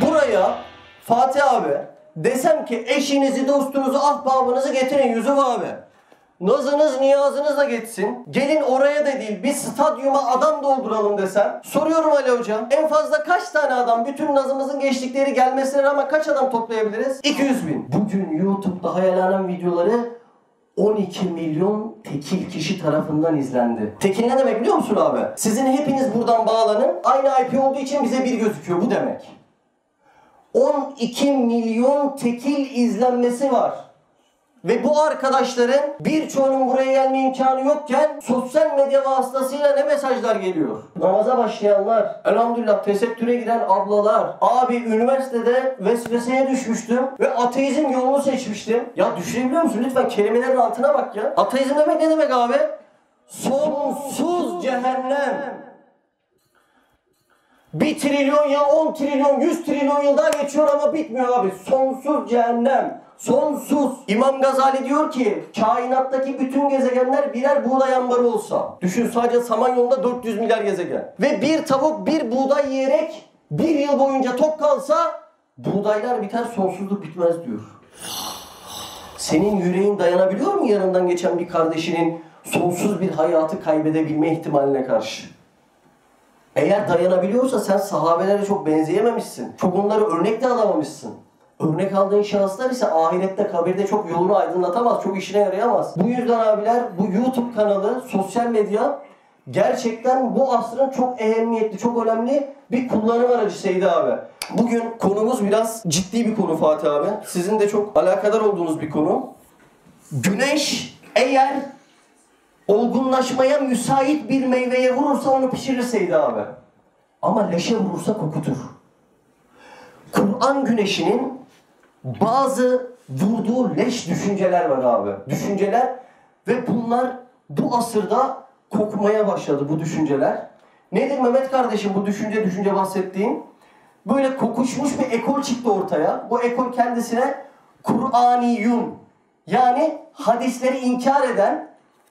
Buraya Fatih abi desem ki eşinizi, dostunuzu, ahbabınızı getirin Yusuf abi. Nazınız, niyazınız da geçsin. Gelin oraya da değil, bir stadyuma adam dolduralım desem. Soruyorum Ali Hocam, en fazla kaç tane adam bütün nazımızın geçtikleri gelmesine rağmen kaç adam toplayabiliriz? 200 bin. Bugün YouTube'da hayalanen videoları 12 milyon tekil kişi tarafından izlendi. Tekil ne demek biliyor musun abi? Sizin hepiniz buradan bağlanın. Aynı IP olduğu için bize bir gözüküyor. Bu demek. 12 milyon tekil izlenmesi var. Ve bu arkadaşların birçoğunun buraya gelme imkanı yokken sosyal medya vasıtasıyla ne mesajlar geliyor? Namaza başlayanlar, elhamdülillah tesettüre giren ablalar, abi üniversitede vesveseye düşmüştüm ve ateizm yolunu seçmiştim. Ya düşünebiliyor musun? Lütfen kelimelerin altına bak ya. Ateizm demek ne demek abi? Sonsuz cehennem. Bir trilyon ya 10 trilyon 100 trilyon yıl daha geçiyor ama bitmiyor abi. Sonsuz cehennem. Sonsuz. İmam Gazali diyor ki kainattaki bütün gezegenler birer buğday ambarı olsa. Düşün sadece Samanyolu'nda 400 milyar gezegen. Ve bir tavuk bir buğday yiyerek bir yıl boyunca tok kalsa buğdaylar biter sonsuzluk bitmez diyor. Senin yüreğin dayanabiliyor mu yanından geçen bir kardeşinin sonsuz bir hayatı kaybedebilme ihtimaline karşı? Eğer dayanabiliyorsa sen sahabelere çok benzeyememişsin. Çok onları örnek de alamamışsın. Örnek aldığın şahıslar ise ahirette, kabirde çok yolunu aydınlatamaz, çok işine yarayamaz. Bu yüzden abiler bu YouTube kanalı, sosyal medya gerçekten bu asrın çok ehemmiyetli, çok önemli bir kullanım aracı Seydi abi. Bugün konumuz biraz ciddi bir konu Fatih abi. Sizin de çok alakadar olduğunuz bir konu. Güneş eğer olgunlaşmaya müsait bir meyveye vurursa onu pişirir Seydi abi. Ama leşe vurursa kokutur. Kur'an güneşinin bazı vurduğu leş düşünceler var abi. Düşünceler ve bunlar bu asırda kokmaya başladı bu düşünceler. Nedir Mehmet kardeşim bu düşünce düşünce bahsettiğin? Böyle kokuşmuş bir ekol çıktı ortaya. Bu ekol kendisine Kur'aniyun yani hadisleri inkar eden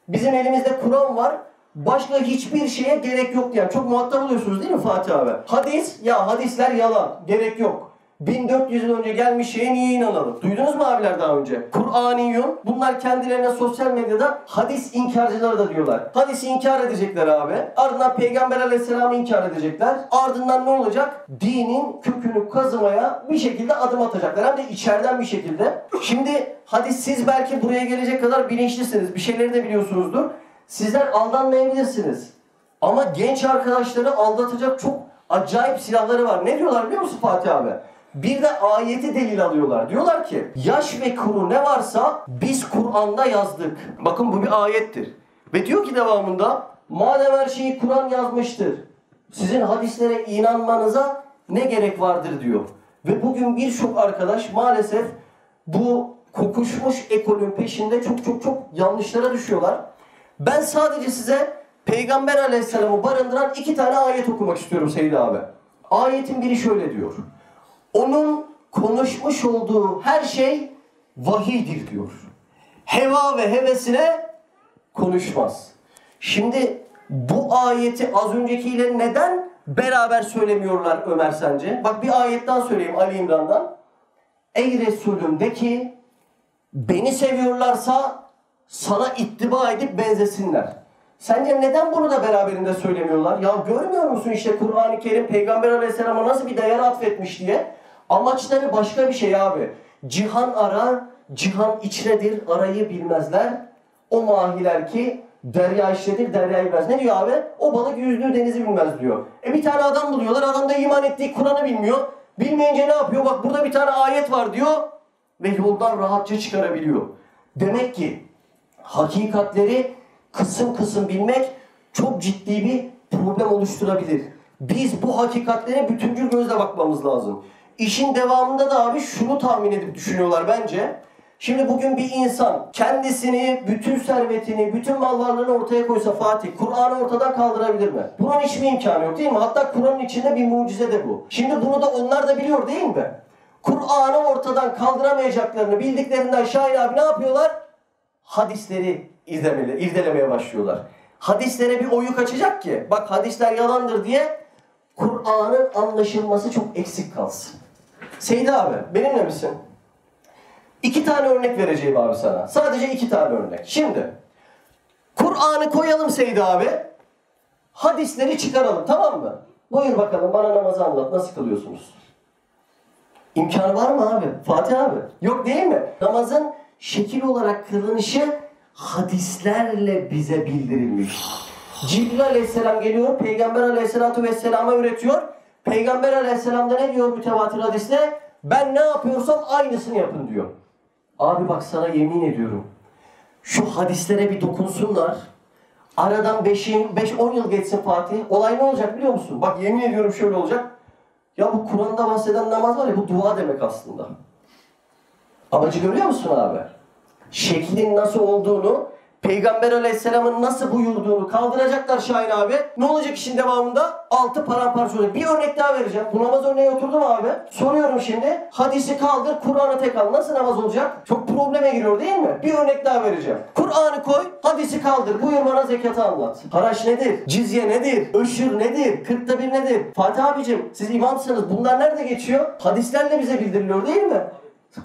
bizim elimizde Kur'an var. Başka hiçbir şeye gerek yok diyen. Çok muhatap oluyorsunuz değil mi Fatih abi? Hadis, ya hadisler yalan. Gerek yok. 1400 yıl önce gelmiş şeye niye inanalım? Duydunuz mu abiler daha önce? Kur'aniyun. Bunlar kendilerine sosyal medyada hadis inkarcıları da diyorlar. Hadisi inkar edecekler abi. Ardından Peygamber aleyhisselamı inkar edecekler. Ardından ne olacak? Dinin kökünü kazımaya bir şekilde adım atacaklar. Hem de içeriden bir şekilde. Şimdi hadi siz belki buraya gelecek kadar bilinçlisiniz. Bir şeyleri de biliyorsunuzdur. Sizler aldanmayabilirsiniz. Ama genç arkadaşları aldatacak çok acayip silahları var. Ne diyorlar biliyor musun Fatih abi? Bir de ayeti delil alıyorlar. Diyorlar ki yaş ve kuru ne varsa biz Kur'an'da yazdık. Bakın bu bir ayettir. Ve diyor ki devamında madem her şeyi Kur'an yazmıştır. Sizin hadislere inanmanıza ne gerek vardır diyor. Ve bugün birçok arkadaş maalesef bu kokuşmuş ekolün peşinde çok çok çok yanlışlara düşüyorlar. Ben sadece size Peygamber Aleyhisselam'ı barındıran iki tane ayet okumak istiyorum Seydi abi. Ayetin biri şöyle diyor. Onun konuşmuş olduğu her şey vahidir diyor. Heva ve hevesine konuşmaz. Şimdi bu ayeti az öncekiyle neden beraber söylemiyorlar Ömer sence? Bak bir ayetten söyleyeyim Ali İmran'dan. Ey Resulüm de ki beni seviyorlarsa sana ittiba edip benzesinler. Sence neden bunu da beraberinde söylemiyorlar? Ya görmüyor musun işte Kur'an-ı Kerim Peygamber Aleyhisselam'a nasıl bir değer atfetmiş diye? Amaçları başka bir şey abi. Cihan arar, cihan içredir, arayı bilmezler. O mahiler ki derya içredir, derya bilmez. Ne diyor abi? O balık yüzdüğü denizi bilmez diyor. E bir tane adam buluyorlar, adam da iman ettiği Kur'an'ı bilmiyor. Bilmeyince ne yapıyor? Bak burada bir tane ayet var diyor ve yoldan rahatça çıkarabiliyor. Demek ki hakikatleri kısım kısım bilmek çok ciddi bir problem oluşturabilir. Biz bu hakikatlere bütüncül gözle bakmamız lazım. İşin devamında da abi şunu tahmin edip düşünüyorlar bence. Şimdi bugün bir insan kendisini, bütün servetini, bütün mal varlığını ortaya koysa Fatih, Kur'an'ı ortadan kaldırabilir mi? Bunun hiçbir imkanı yok değil mi? Hatta Kur'an'ın içinde bir mucize de bu. Şimdi bunu da onlar da biliyor değil mi? Kur'an'ı ortadan kaldıramayacaklarını bildiklerinden Şahin abi ne yapıyorlar? Hadisleri izlemeli, irdelemeye başlıyorlar. Hadislere bir oyu kaçacak ki, bak hadisler yalandır diye Kur'an'ın anlaşılması çok eksik kalsın. Seydi abi benimle misin? İki tane örnek vereceğim abi sana. Sadece iki tane örnek. Şimdi Kur'an'ı koyalım Seydi abi. Hadisleri çıkaralım tamam mı? Buyur bakalım bana namazı anlat. Nasıl kılıyorsunuz? İmkanı var mı abi? Fatih abi. Yok değil mi? Namazın şekil olarak kılınışı hadislerle bize bildirilmiş. Cibril aleyhisselam geliyor, Peygamber aleyhissalatu vesselama üretiyor. Peygamber aleyhisselam da ne diyor mütevatir hadiste? Ben ne yapıyorsam aynısını yapın diyor. Abi bak sana yemin ediyorum. Şu hadislere bir dokunsunlar. Aradan 5-10 yıl geçsin Fatih. Olay ne olacak biliyor musun? Bak yemin ediyorum şöyle olacak. Ya bu Kur'an'da bahseden namaz var ya bu dua demek aslında. Amacı görüyor musun abi? Şeklin nasıl olduğunu, Peygamber Aleyhisselam'ın nasıl buyurduğunu kaldıracaklar Şahin abi. Ne olacak işin devamında? Altı paramparça olacak. Bir örnek daha vereceğim. Bu namaz örneği oturdu mu abi? Soruyorum şimdi. Hadisi kaldır, Kur'an'ı tek al. Nasıl namaz olacak? Çok probleme giriyor değil mi? Bir örnek daha vereceğim. Kur'an'ı koy, hadisi kaldır. Buyur bana zekatı anlat. Haraç nedir? Cizye nedir? Öşür nedir? Kırkta bir nedir? Fatih abicim siz imamsınız. Bunlar nerede geçiyor? Hadislerle bize bildiriliyor değil mi?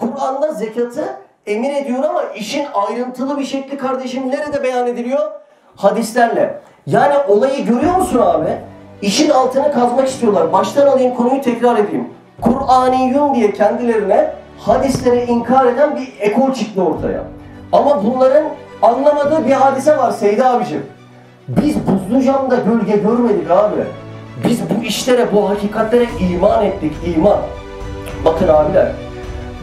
Kur'an'da zekatı emin ediyor ama işin ayrıntılı bir şekli kardeşim nerede beyan ediliyor? Hadislerle. Yani olayı görüyor musun abi? İşin altını kazmak istiyorlar. Baştan alayım konuyu tekrar edeyim. Kur'aniyun diye kendilerine hadisleri inkar eden bir ekol çıktı ortaya. Ama bunların anlamadığı bir hadise var Seydi abicim. Biz buzlu camda gölge görmedik abi. Biz bu işlere, bu hakikatlere iman ettik, iman. Bakın abiler,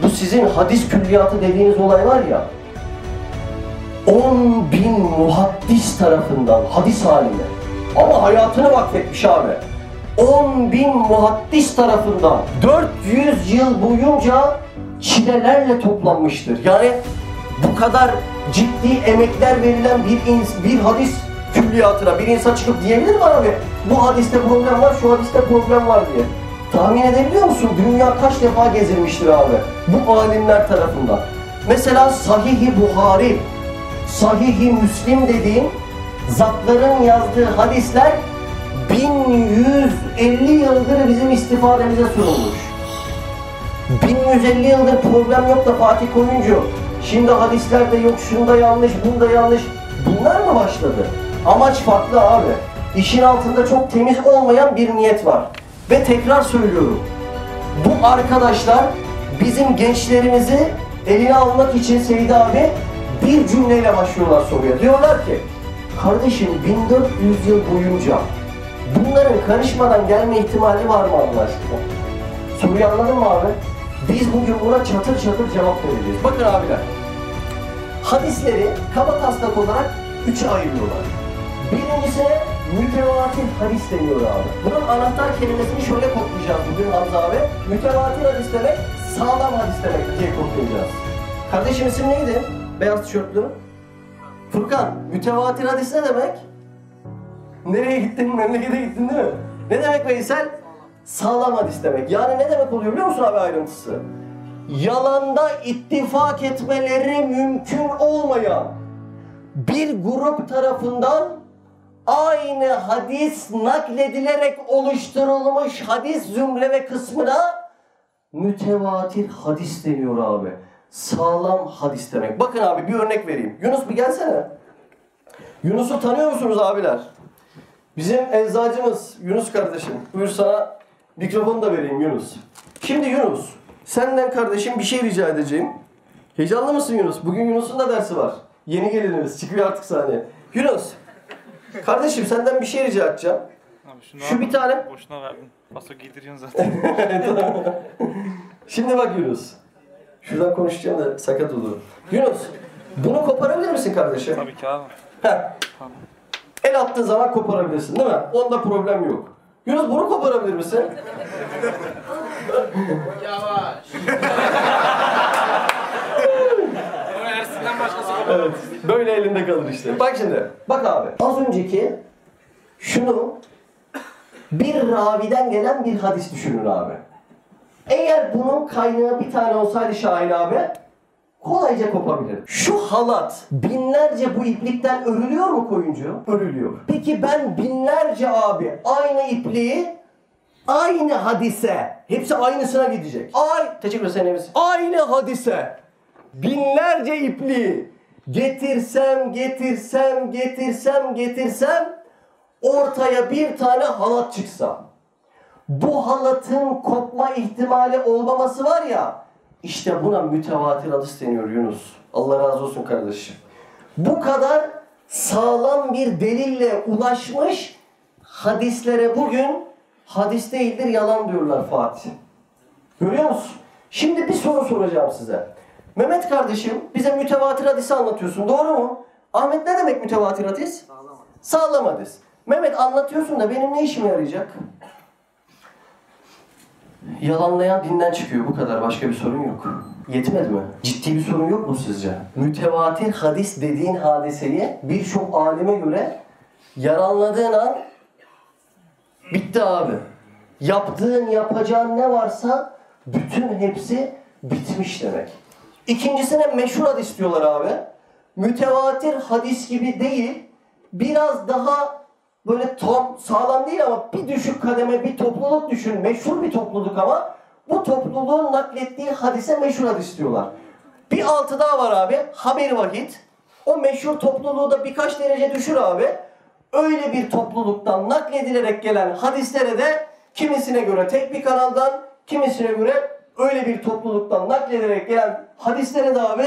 bu sizin hadis külliyatı dediğiniz olay var ya, 10 bin muhaddis tarafından hadis haline ama hayatını vakfetmiş abi. 10 bin muhaddis tarafından 400 yıl boyunca çilelerle toplanmıştır. Yani bu kadar ciddi emekler verilen bir, ins- bir hadis külliyatına bir insan çıkıp diyebilir mi abi? Bu hadiste problem var, şu hadiste problem var diye. Tahmin edebiliyor musun? Dünya kaç defa gezilmiştir abi? Bu alimler tarafından. Mesela Sahih-i Buhari, Sahih-i Müslim dediğin zatların yazdığı hadisler 1150 yıldır bizim istifademize sunulmuş. 1150 yıldır problem yok da Fatih Koyuncu. Şimdi hadislerde yok, şunda yanlış, bunda yanlış. Bunlar mı başladı? Amaç farklı abi. İşin altında çok temiz olmayan bir niyet var. Ve tekrar söylüyorum. Bu arkadaşlar bizim gençlerimizi eline almak için Seyit abi bir cümleyle başlıyorlar soruya. Diyorlar ki, kardeşim 1400 yıl boyunca bunların karışmadan gelme ihtimali var mı Allah aşkına? Soruyu anladın mı abi? Biz bugün buna çatır çatır cevap vereceğiz. Bakın abiler. Hadisleri kaba taslak olarak üçe ayırıyorlar. Birincisine mütevatir hadis deniyor abi. Bunun anahtar kelimesini şöyle kodlayacağız bugün Hamza abi. Mütevatir hadis demek, sağlam hadis demek diye kodlayacağız. Kardeşim isim neydi? Beyaz tişörtlü. Furkan, mütevatir hadis ne demek? Nereye gittin? Memlekete gittin değil mi? Ne demek Veysel? Sağlam hadis demek. Yani ne demek oluyor biliyor musun abi ayrıntısı? Yalanda ittifak etmeleri mümkün olmayan bir grup tarafından aynı hadis nakledilerek oluşturulmuş hadis zümre ve kısmına mütevatir hadis deniyor abi. Sağlam hadis demek. Bakın abi bir örnek vereyim. Yunus bir gelsene. Yunus'u tanıyor musunuz abiler? Bizim eczacımız Yunus kardeşim. Buyur sana mikrofonu da vereyim Yunus. Şimdi Yunus, senden kardeşim bir şey rica edeceğim. Heyecanlı mısın Yunus? Bugün Yunus'un da dersi var. Yeni gelinimiz. Çıkıyor artık sahneye. Yunus, kardeşim senden bir şey rica edeceğim. Abi şunu Şu bir tane. Boşuna verdin. Paso giydiriyorsun zaten. Şimdi bak Yunus. Şuradan konuşacağım da sakat olur. Yunus, bunu koparabilir misin kardeşim? Tabii ki abi. Heh. Tamam. El attığın zaman koparabilirsin değil mi? Onda problem yok. Yunus bunu koparabilir misin? Evet. Böyle elinde kalır işte. Bak şimdi. Bak abi. Az önceki şunu bir raviden gelen bir hadis düşünün abi. Eğer bunun kaynağı bir tane olsaydı Şahin abi kolayca kopabilir. Şu halat binlerce bu iplikten örülüyor mu koyuncu? Örülüyor. Peki ben binlerce abi aynı ipliği aynı hadise. Hepsi aynısına gidecek. Ay, teşekkür ederim. Aynı hadise. Binlerce ipliği getirsem, getirsem, getirsem, getirsem ortaya bir tane halat çıksa. Bu halatın kopma ihtimali olmaması var ya işte buna mütevatir hadis deniyor Yunus. Allah razı olsun kardeşim. Bu kadar sağlam bir delille ulaşmış hadislere bugün hadis değildir yalan diyorlar Fatih. Görüyor musun? Şimdi bir soru soracağım size. Mehmet kardeşim bize mütevatir hadisi anlatıyorsun doğru mu? Ahmet ne demek mütevatir hadis? Sağlam hadis. Sağlam hadis. Mehmet anlatıyorsun da benim ne işime yarayacak? Yalanlayan dinden çıkıyor bu kadar başka bir sorun yok. Yetmedi mi? Ciddi bir sorun yok mu sizce? Mütevatir hadis dediğin hadiseyi birçok alime göre yalanladığın an bitti abi. Yaptığın yapacağın ne varsa bütün hepsi bitmiş demek. İkincisine meşhur hadis diyorlar abi. Mütevatir hadis gibi değil, biraz daha böyle tam sağlam değil ama bir düşük kademe bir topluluk düşün. Meşhur bir topluluk ama bu topluluğun naklettiği hadise meşhur hadis diyorlar. Bir altı daha var abi. Haber vakit. O meşhur topluluğu da birkaç derece düşür abi. Öyle bir topluluktan nakledilerek gelen hadislere de kimisine göre tek bir kanaldan, kimisine göre öyle bir topluluktan naklederek gelen hadislere de abi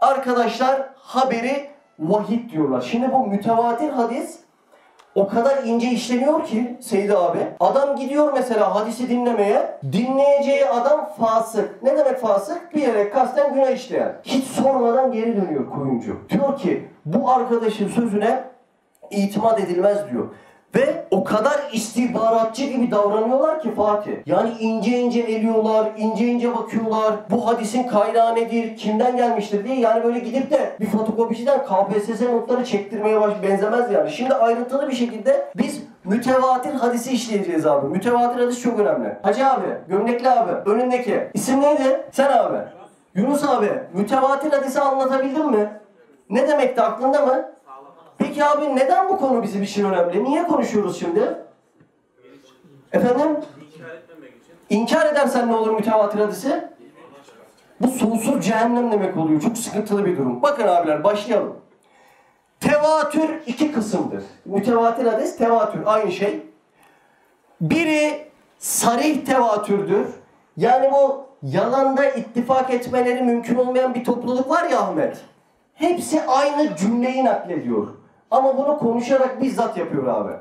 arkadaşlar haberi vahid diyorlar. Şimdi bu mütevatir hadis o kadar ince işleniyor ki Seydi abi. Adam gidiyor mesela hadisi dinlemeye. Dinleyeceği adam fasık. Ne demek fasık? Bir yere kasten günah işleyen. Hiç sormadan geri dönüyor koyuncu. Diyor ki bu arkadaşın sözüne itimat edilmez diyor. Ve o kadar istihbaratçı gibi davranıyorlar ki Fatih. Yani ince ince eliyorlar, ince ince bakıyorlar. Bu hadisin kaynağı nedir, kimden gelmiştir diye. Yani böyle gidip de bir fotokopiciden KPSS notları çektirmeye baş benzemez yani. Şimdi ayrıntılı bir şekilde biz mütevatir hadisi işleyeceğiz abi. Mütevatir hadis çok önemli. Hacı abi, gömlekli abi, önündeki. İsim neydi? Sen abi. Yunus abi, mütevatir hadisi anlatabildin mi? Ne demekti aklında mı? Peki abi neden bu konu bizim için önemli? Niye konuşuyoruz şimdi? Efendim? İnkar edersen ne olur mütevatir hadisi? Bu sonsuz cehennem demek oluyor. Çok sıkıntılı bir durum. Bakın abiler başlayalım. Tevatür iki kısımdır. Mütevatir hadis, tevatür aynı şey. Biri sarih tevatürdür. Yani bu yalanda ittifak etmeleri mümkün olmayan bir topluluk var ya Ahmet. Hepsi aynı cümleyi naklediyor. Ama bunu konuşarak bizzat yapıyor abi.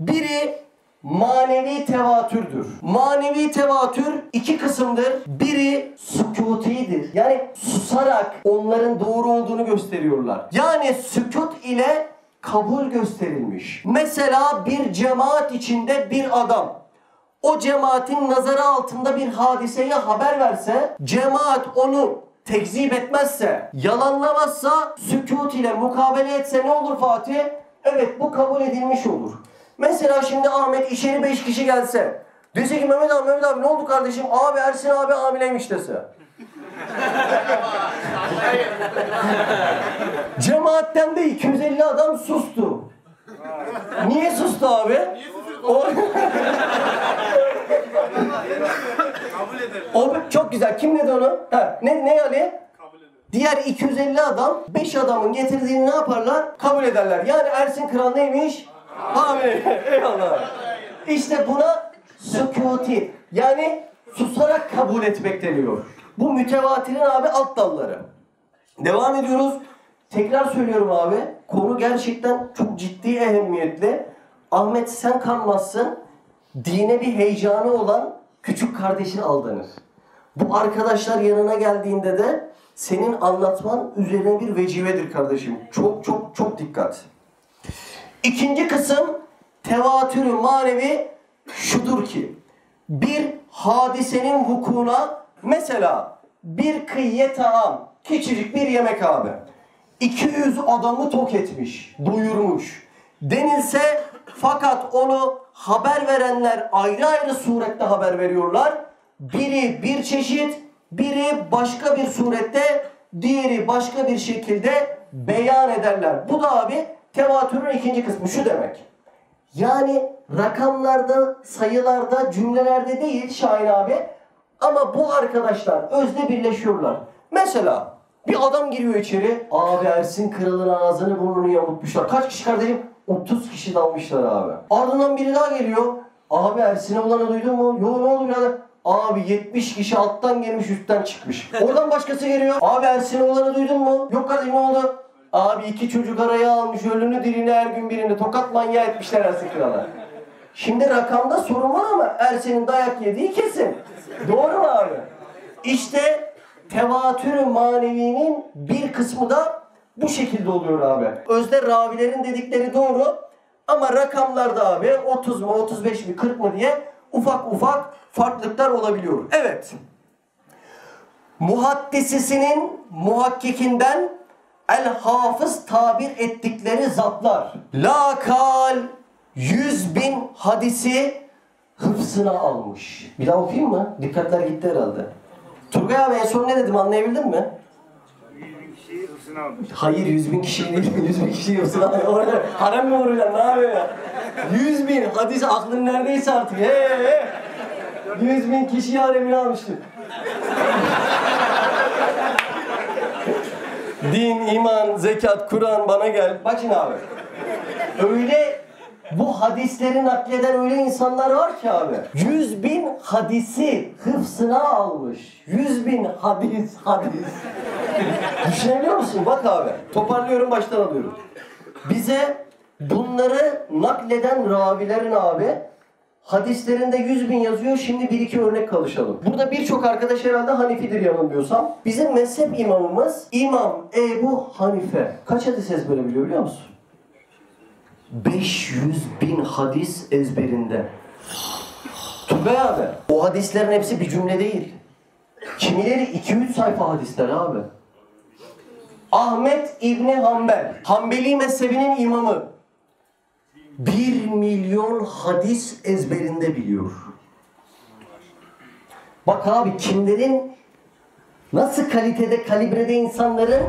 Biri manevi tevatürdür. Manevi tevatür iki kısımdır. Biri sükutidir. Yani susarak onların doğru olduğunu gösteriyorlar. Yani sükut ile kabul gösterilmiş. Mesela bir cemaat içinde bir adam o cemaatin nazarı altında bir hadiseye haber verse, cemaat onu tekzip etmezse, yalanlamazsa, sükut ile mukabele etse ne olur Fatih? Evet bu kabul edilmiş olur. Mesela şimdi Ahmet içeri beş kişi gelse, dese ki Mehmet abi, Mehmet abi ne oldu kardeşim? Abi Ersin abi hamileymiş dese. Cemaatten de 250 adam sustu. Niye sustu abi? O... O çok güzel. Kim dedi onu? Ha, ne ne Ali? Diğer 250 adam 5 adamın getirdiğini ne yaparlar? Kabul ederler. Yani Ersin Kral neymiş? Hamile. Eyvallah. İşte buna sükuti. Yani susarak kabul etmek deniyor. Bu mütevatirin abi alt dalları. Devam ediyoruz. Tekrar söylüyorum abi. Konu gerçekten çok ciddi ehemmiyetli. Ahmet sen kanmazsın. Dine bir heyecanı olan küçük kardeşin aldanır. Bu arkadaşlar yanına geldiğinde de senin anlatman üzerine bir vecivedir kardeşim. Çok çok çok dikkat. İkinci kısım tevatürü manevi şudur ki bir hadisenin vukuuna mesela bir kıyye taam küçücük bir yemek abi 200 adamı tok etmiş, doyurmuş denilse fakat onu haber verenler ayrı ayrı surette haber veriyorlar. Biri bir çeşit, biri başka bir surette, diğeri başka bir şekilde beyan ederler. Bu da abi tevatürün ikinci kısmı şu demek. Yani rakamlarda, sayılarda, cümlelerde değil Şahin abi. Ama bu arkadaşlar özde birleşiyorlar. Mesela bir adam giriyor içeri. Abi Ersin Kral'ın ağzını burnunu yamultmuşlar. Kaç kişi kardeşim? 30 kişi dalmışlar abi. Ardından biri daha geliyor. Abi Ersin'e olanı duydun mu? Yo ne oldu birader? Abi 70 kişi alttan gelmiş üstten çıkmış. Oradan başkası geliyor. Abi Ersin'e olanı duydun mu? Yok kardeşim ne oldu? Abi iki çocuk araya almış ölünü dilini her gün birini tokat manyağı etmişler Ersin Kral'a. Şimdi rakamda sorun var ama Ersin'in dayak yediği kesin. Doğru mu abi? İşte tevatür manevinin bir kısmı da bu şekilde oluyor abi. Özde ravilerin dedikleri doğru ama rakamlarda abi 30 mu 35 mi 40 mı diye ufak ufak farklılıklar olabiliyor. Evet. Muhaddisisinin muhakkikinden el hafız tabir ettikleri zatlar. Lakal yüz bin hadisi hıfzına almış. Bir daha okuyayım mı? Dikkatler gitti herhalde. Turgay abi en son ne dedim anlayabildin mi? Hırsını almış. Hayır yüz bin kişi değil, yüz bin kişi yoksa orada harem mi vuracaksın, ne yapıyor ya? Yüz bin, hadis aklın neredeyse artık, he he. Yüz bin kişi haremini almıştı. Din, iman, zekat, Kur'an bana gel. Bak şimdi abi. Öyle bu hadisleri nakleden öyle insanlar var ki abi. Yüz bin hadisi hıfsına almış. Yüz bin hadis, hadis. Düşünebiliyor musun? Bak abi. Toparlıyorum baştan alıyorum. Bize bunları nakleden ravilerin abi hadislerinde 100 bin yazıyor. Şimdi bir iki örnek çalışalım. Burada birçok arkadaş herhalde Hanifidir yanılmıyorsam. Bizim mezhep imamımız İmam Ebu Hanife. Kaç hadis ezbere biliyor biliyor musun? 500 bin hadis ezberinde. Tugay abi. O hadislerin hepsi bir cümle değil. Kimileri 2-3 sayfa hadisler abi. Ahmet İbni Hanbel, Hanbeli mezhebinin imamı. 1 milyon hadis ezberinde biliyor. Bak abi kimlerin nasıl kalitede, kalibrede insanların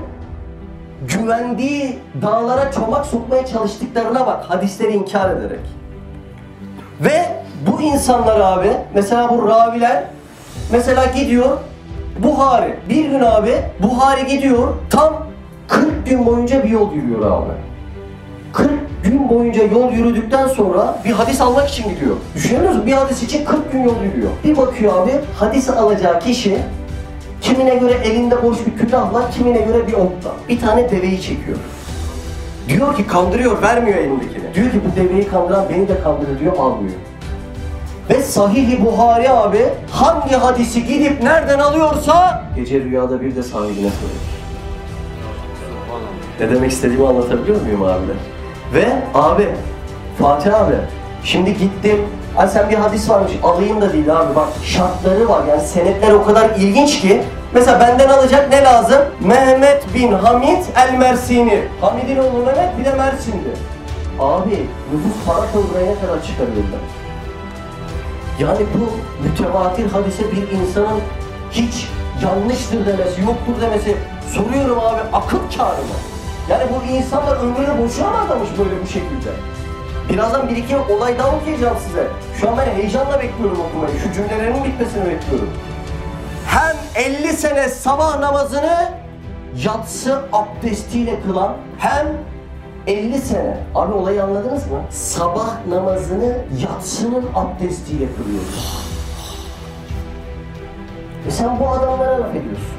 güvendiği dağlara çomak sokmaya çalıştıklarına bak hadisleri inkar ederek. Ve bu insanlar abi, mesela bu raviler, mesela gidiyor Buhari, bir gün abi Buhari gidiyor tam 40 gün boyunca bir yol yürüyor abi. 40 gün boyunca yol yürüdükten sonra bir hadis almak için gidiyor. Düşünüyor musun? Bir hadis için 40 gün yol yürüyor. Bir bakıyor abi hadis alacağı kişi kimine göre elinde boş bir külahla, kimine göre bir otla. Bir tane deveyi çekiyor. Diyor ki kandırıyor, vermiyor elindekini. Diyor ki bu deveyi kandıran beni de kandırır diyor, almıyor. Ve Sahih-i Buhari abi hangi hadisi gidip nereden alıyorsa gece rüyada bir de sahibine söyler. Ne demek istediğimi anlatabiliyor muyum abiler? Ve abi, Fatih abi, şimdi gittim, Ay sen bir hadis varmış, alayım da değil abi bak şartları var yani senetler o kadar ilginç ki Mesela benden alacak ne lazım? Mehmet bin Hamid el Mersini. Hamid'in oğlu Mehmet bir de Mersin'di. Abi nüfus para kavuraya kadar çıkarıyorlar. Yani bu mütevatir hadise bir insanın hiç yanlıştır demesi, yoktur demesi soruyorum abi akıl kârı mı? Yani bu insanlar ömrünü boşuna mı adamış böyle bu şekilde? Birazdan bir iki olay daha okuyacağım size. Şu an ben heyecanla bekliyorum okumayı. Şu cümlelerin bitmesini bekliyorum. Hem 50 sene sabah namazını yatsı abdestiyle kılan hem 50 sene. Abi olayı anladınız mı? Sabah namazını yatsının abdestiyle kılıyoruz. E sen bu adamlara laf ediyorsun.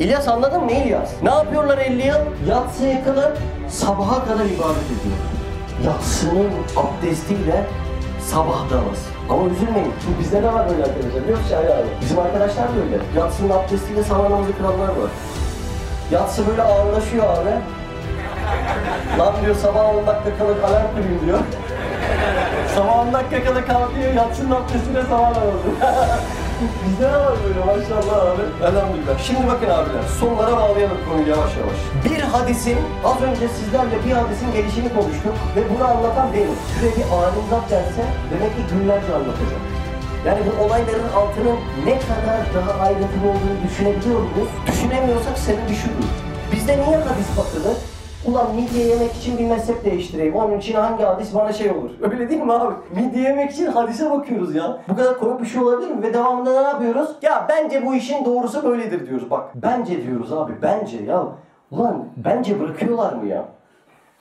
İlyas anladın mı İlyas? Ne yapıyorlar 50 yıl? Yatsıyı kılıp sabaha kadar ibadet ediyor. Yatsının abdestiyle sabah namazı. Ama üzülmeyin. Şimdi bizde de var böyle arkadaşlar. Biliyor musun Şahin abi? Bizim arkadaşlar da öyle. Yatsının abdestiyle sabah namazı kılanlar var. Yatsı böyle ağırlaşıyor abi. Lan diyor sabah 10 dakika kala alarm kurayım diyor. sabah 10 dakika kala kalkıyor yatsının abdestiyle sabah namazı. Bizde de var böyle maşallah abi. Elhamdülillah. Şimdi bakın abiler sonlara bağlayalım konuyu yavaş yavaş. Bir hadisin, az önce sizlerle bir hadisin gelişini konuştuk ve bunu anlatan benim. Şuraya bir alim zat gelse demek ki günlerce anlatacağım. Yani bu olayların altının ne kadar daha ayrıntılı olduğunu düşünebiliyor muyuz? Düşünemiyorsak sebebi şudur. Bizde niye hadis bakılır? Ulan midye yemek için bir mezhep değiştireyim. Onun için hangi hadis bana şey olur? Öyle değil mi abi? Midye yemek için hadise bakıyoruz ya. Bu kadar komik bir şey olabilir mi? Ve devamında ne yapıyoruz? Ya bence bu işin doğrusu böyledir diyoruz. Bak bence diyoruz abi. Bence ya. Ulan bence bırakıyorlar mı ya?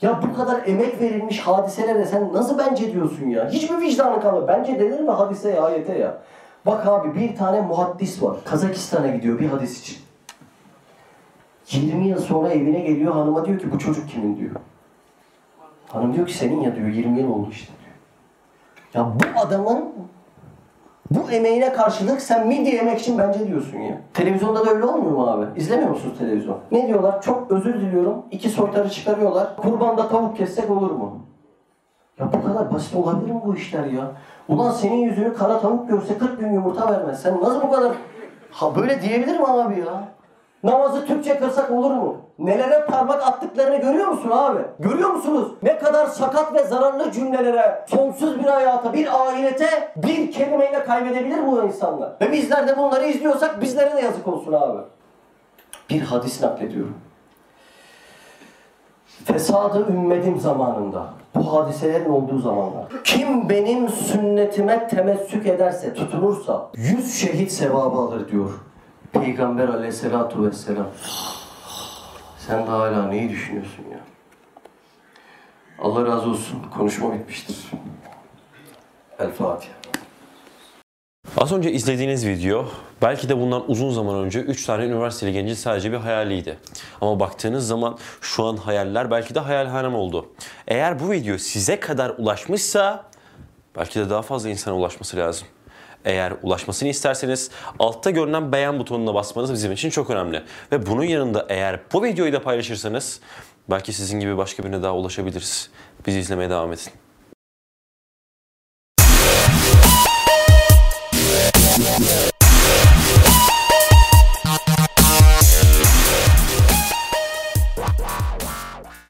Ya bu kadar emek verilmiş hadiselere sen nasıl bence diyorsun ya? Hiçbir vicdanı kalmadı. Bence denir mi hadiseye, ayete ya? Bak abi bir tane muhaddis var. Kazakistan'a gidiyor bir hadis için. 20 yıl sonra evine geliyor hanıma diyor ki bu çocuk kimin diyor. Hanım diyor ki senin ya diyor 20 yıl oldu işte diyor. Ya bu adamın bu emeğine karşılık sen midye yemek için bence diyorsun ya. Televizyonda da öyle olmuyor mu abi? İzlemiyor musunuz televizyon? Ne diyorlar? Çok özür diliyorum. İki soytarı çıkarıyorlar. Kurbanda tavuk kessek olur mu? Ya bu kadar basit olabilir mi bu işler ya? Ulan senin yüzünü kara tavuk görse 40 gün yumurta vermez. Sen nasıl bu kadar... Ha böyle diyebilir mi abi ya? Namazı Türkçe kırsak olur mu? Nelere parmak attıklarını görüyor musun abi? Görüyor musunuz? Ne kadar sakat ve zararlı cümlelere, sonsuz bir hayata, bir ahirete bir kelimeyle kaybedebilir bu insanlar. Ve bizler de bunları izliyorsak bizlere de yazık olsun abi. Bir hadis naklediyorum. Fesadı ümmetim zamanında, bu hadiselerin olduğu zamanlar. Kim benim sünnetime temessük ederse, tutunursa, yüz şehit sevabı alır diyor. Peygamber aleyhissalatu vesselam. Sen de hala neyi düşünüyorsun ya? Allah razı olsun. Konuşma bitmiştir. El Fatiha. Az önce izlediğiniz video belki de bundan uzun zaman önce 3 tane üniversiteli gencin sadece bir hayaliydi. Ama baktığınız zaman şu an hayaller belki de hayalhanem oldu. Eğer bu video size kadar ulaşmışsa belki de daha fazla insana ulaşması lazım. Eğer ulaşmasını isterseniz altta görünen beğen butonuna basmanız bizim için çok önemli. Ve bunun yanında eğer bu videoyu da paylaşırsanız belki sizin gibi başka birine daha ulaşabiliriz. Bizi izlemeye devam edin.